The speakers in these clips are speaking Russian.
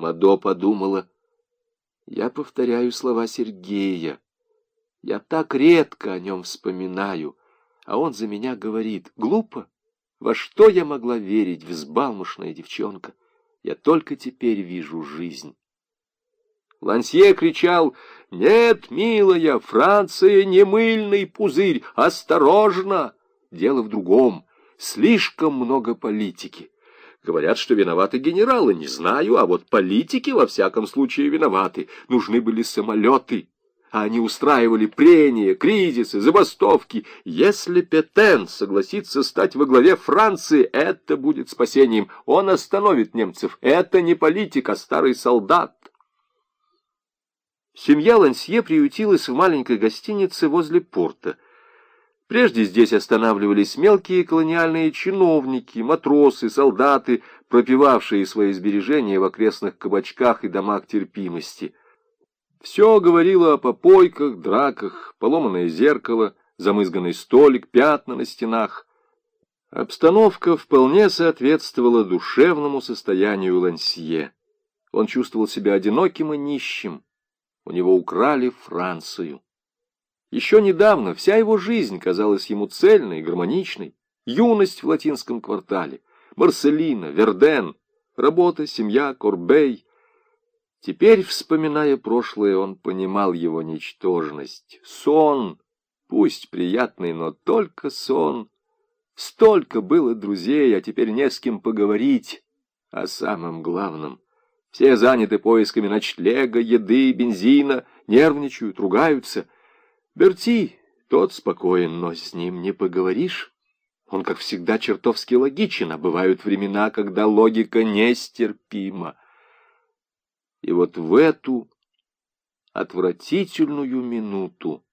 Мадо подумала. Я повторяю слова Сергея. Я так редко о нем вспоминаю, а он за меня говорит. Глупо? Во что я могла верить, взбалмошная девчонка? Я только теперь вижу жизнь. Лансье кричал, «Нет, милая, Франция не мыльный пузырь, осторожно!» Дело в другом, слишком много политики. Говорят, что виноваты генералы, не знаю, а вот политики во всяком случае виноваты. Нужны были самолеты, а они устраивали прения, кризисы, забастовки. Если Петен согласится стать во главе Франции, это будет спасением. Он остановит немцев. Это не политик, а старый солдат. Семья Лансье приютилась в маленькой гостинице возле порта. Прежде здесь останавливались мелкие колониальные чиновники, матросы, солдаты, пропивавшие свои сбережения в окрестных кабачках и домах терпимости. Все говорило о попойках, драках, поломанное зеркало, замызганный столик, пятна на стенах. Обстановка вполне соответствовала душевному состоянию Лансье. Он чувствовал себя одиноким и нищим. У него украли Францию. Еще недавно вся его жизнь казалась ему цельной, гармоничной. Юность в латинском квартале, Марселина, Верден, работа, семья, Корбей. Теперь, вспоминая прошлое, он понимал его ничтожность. Сон, пусть приятный, но только сон. Столько было друзей, а теперь не с кем поговорить о самом главном. Все заняты поисками ночлега, еды, бензина, нервничают, ругаются — Берти, тот спокоен, но с ним не поговоришь. Он, как всегда, чертовски логичен, а бывают времена, когда логика нестерпима. И вот в эту отвратительную минуту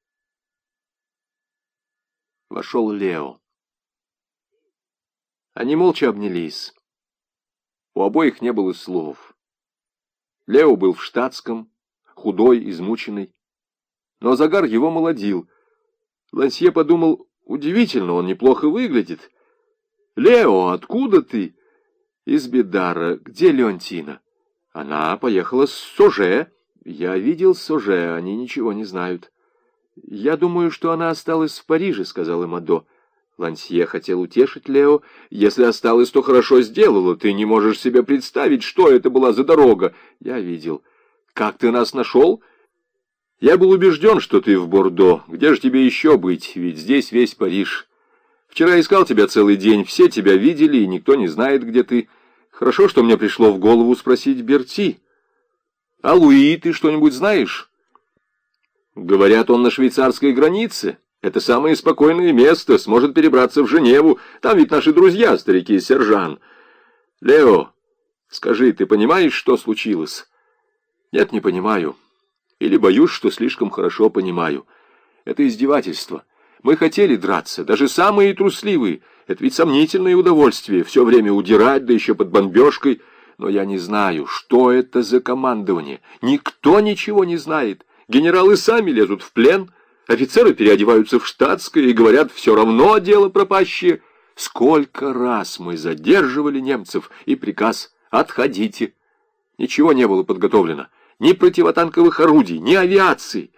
вошел Лео. Они молча обнялись. У обоих не было слов. Лео был в штатском, худой, измученный но загар его молодил. Лансье подумал, удивительно, он неплохо выглядит. «Лео, откуда ты?» «Из Бедара. Где Леонтина?» «Она поехала с Соже». «Я видел Соже, они ничего не знают». «Я думаю, что она осталась в Париже», — сказала Мадо. Лансье хотел утешить Лео. «Если осталась, то хорошо сделала. Ты не можешь себе представить, что это была за дорога». «Я видел». «Как ты нас нашел?» Я был убежден, что ты в Бордо. Где же тебе еще быть? Ведь здесь весь Париж. Вчера искал тебя целый день, все тебя видели, и никто не знает, где ты. Хорошо, что мне пришло в голову спросить Берти. А Луи ты что-нибудь знаешь? Говорят, он на швейцарской границе. Это самое спокойное место, сможет перебраться в Женеву. Там ведь наши друзья, старики Сержан. Лео, скажи, ты понимаешь, что случилось? Нет, не понимаю. Или боюсь, что слишком хорошо понимаю. Это издевательство. Мы хотели драться, даже самые трусливые. Это ведь сомнительное удовольствие, все время удирать, да еще под бомбежкой. Но я не знаю, что это за командование. Никто ничего не знает. Генералы сами лезут в плен, офицеры переодеваются в штатское и говорят, все равно дело пропащее. Сколько раз мы задерживали немцев, и приказ «отходите». Ничего не было подготовлено ни противотанковых орудий, ни авиации.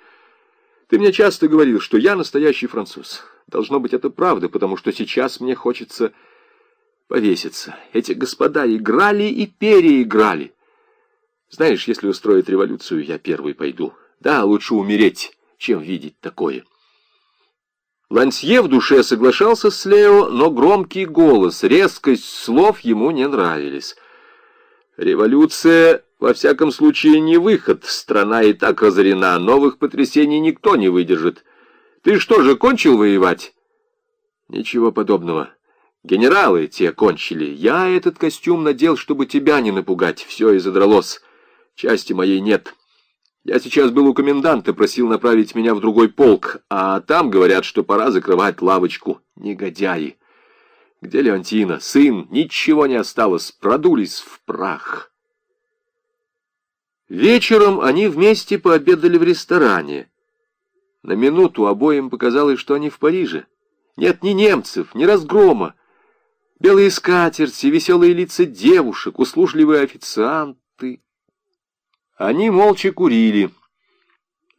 Ты мне часто говорил, что я настоящий француз. Должно быть, это правда, потому что сейчас мне хочется повеситься. Эти господа играли и переиграли. Знаешь, если устроят революцию, я первый пойду. Да, лучше умереть, чем видеть такое. Лансье в душе соглашался с Лео, но громкий голос, резкость слов ему не нравились. Революция во всяком случае, не выход. Страна и так разорена, новых потрясений никто не выдержит. Ты что же, кончил воевать? Ничего подобного. Генералы те кончили. Я этот костюм надел, чтобы тебя не напугать. Все и задралось. Части моей нет. Я сейчас был у коменданта, просил направить меня в другой полк, а там говорят, что пора закрывать лавочку. Негодяи. Где Леонтина? Сын? Ничего не осталось. Продулись в прах. Вечером они вместе пообедали в ресторане. На минуту обоим показалось, что они в Париже. Нет ни немцев, ни разгрома. Белые скатерти, веселые лица девушек, услужливые официанты. Они молча курили.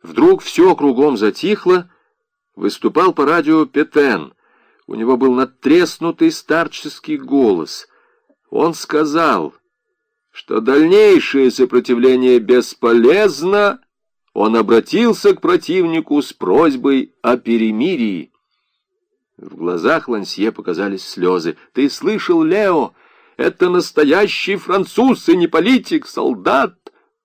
Вдруг все кругом затихло, выступал по радио Петен. У него был надтреснутый старческий голос. Он сказал, что дальнейшее сопротивление бесполезно, он обратился к противнику с просьбой о перемирии. В глазах Лансье показались слезы. «Ты слышал, Лео? Это настоящий француз и не политик, солдат!»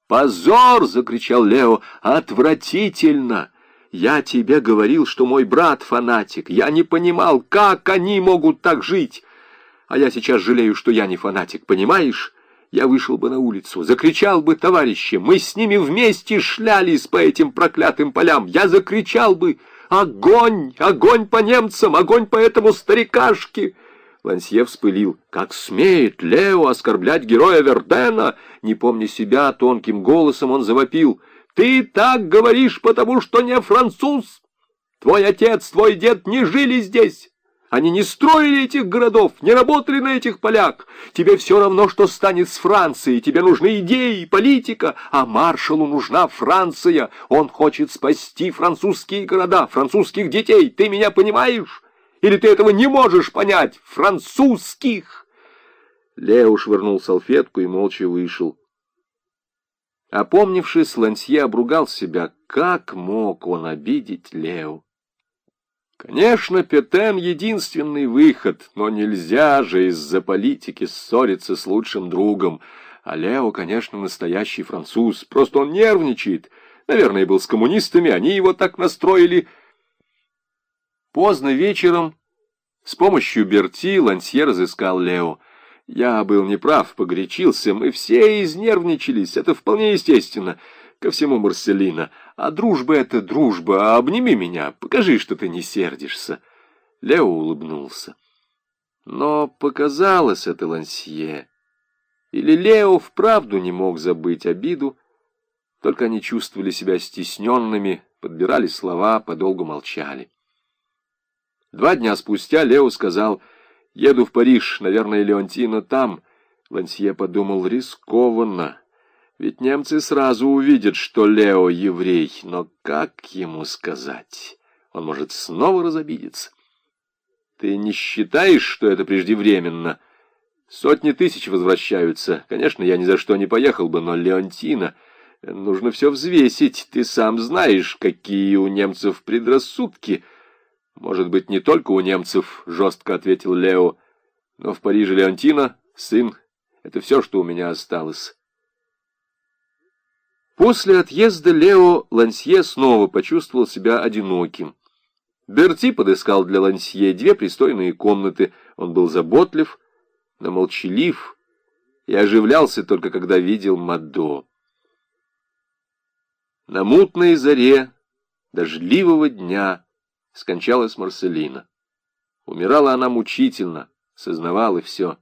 «Позор!» — закричал Лео. «Отвратительно! Я тебе говорил, что мой брат фанатик. Я не понимал, как они могут так жить. А я сейчас жалею, что я не фанатик, понимаешь?» Я вышел бы на улицу, закричал бы товарищи, мы с ними вместе шлялись по этим проклятым полям. Я закричал бы «Огонь! Огонь по немцам! Огонь по этому старикашке!» Лансье вспылил. «Как смеет Лео оскорблять героя Вердена!» Не помня себя, тонким голосом он завопил. «Ты так говоришь, потому что не француз! Твой отец, твой дед не жили здесь!» Они не строили этих городов, не работали на этих полях. Тебе все равно, что станет с Францией. Тебе нужны идеи, политика, а маршалу нужна Франция. Он хочет спасти французские города, французских детей. Ты меня понимаешь? Или ты этого не можешь понять? Французских!» Лео швырнул салфетку и молча вышел. Опомнившись, Лансье обругал себя. Как мог он обидеть Лео? Конечно, Петен — единственный выход, но нельзя же из-за политики ссориться с лучшим другом. А Лео, конечно, настоящий француз, просто он нервничает. Наверное, был с коммунистами, они его так настроили. Поздно вечером с помощью Берти Лансье разыскал Лео. Я был неправ, погорячился, мы все изнервничались, это вполне естественно ко всему Марселина. А дружба — это дружба, обними меня, покажи, что ты не сердишься. Лео улыбнулся. Но показалось это Лансье. Или Лео вправду не мог забыть обиду, только они чувствовали себя стесненными, подбирали слова, подолгу молчали. Два дня спустя Лео сказал, «Еду в Париж, наверное, Леонтина там». Лансье подумал, рискованно. Ведь немцы сразу увидят, что Лео еврей, но как ему сказать? Он может снова разобидеться. Ты не считаешь, что это преждевременно? Сотни тысяч возвращаются. Конечно, я ни за что не поехал бы, но Леонтина... Нужно все взвесить. Ты сам знаешь, какие у немцев предрассудки. Может быть, не только у немцев, жестко ответил Лео. Но в Париже Леонтина, сын, это все, что у меня осталось. После отъезда Лео Лансье снова почувствовал себя одиноким. Берти подыскал для Лансье две пристойные комнаты. Он был заботлив, но молчалив и оживлялся только когда видел Мадо. На мутной заре дождливого дня скончалась Марселина. Умирала она мучительно, сознавала все.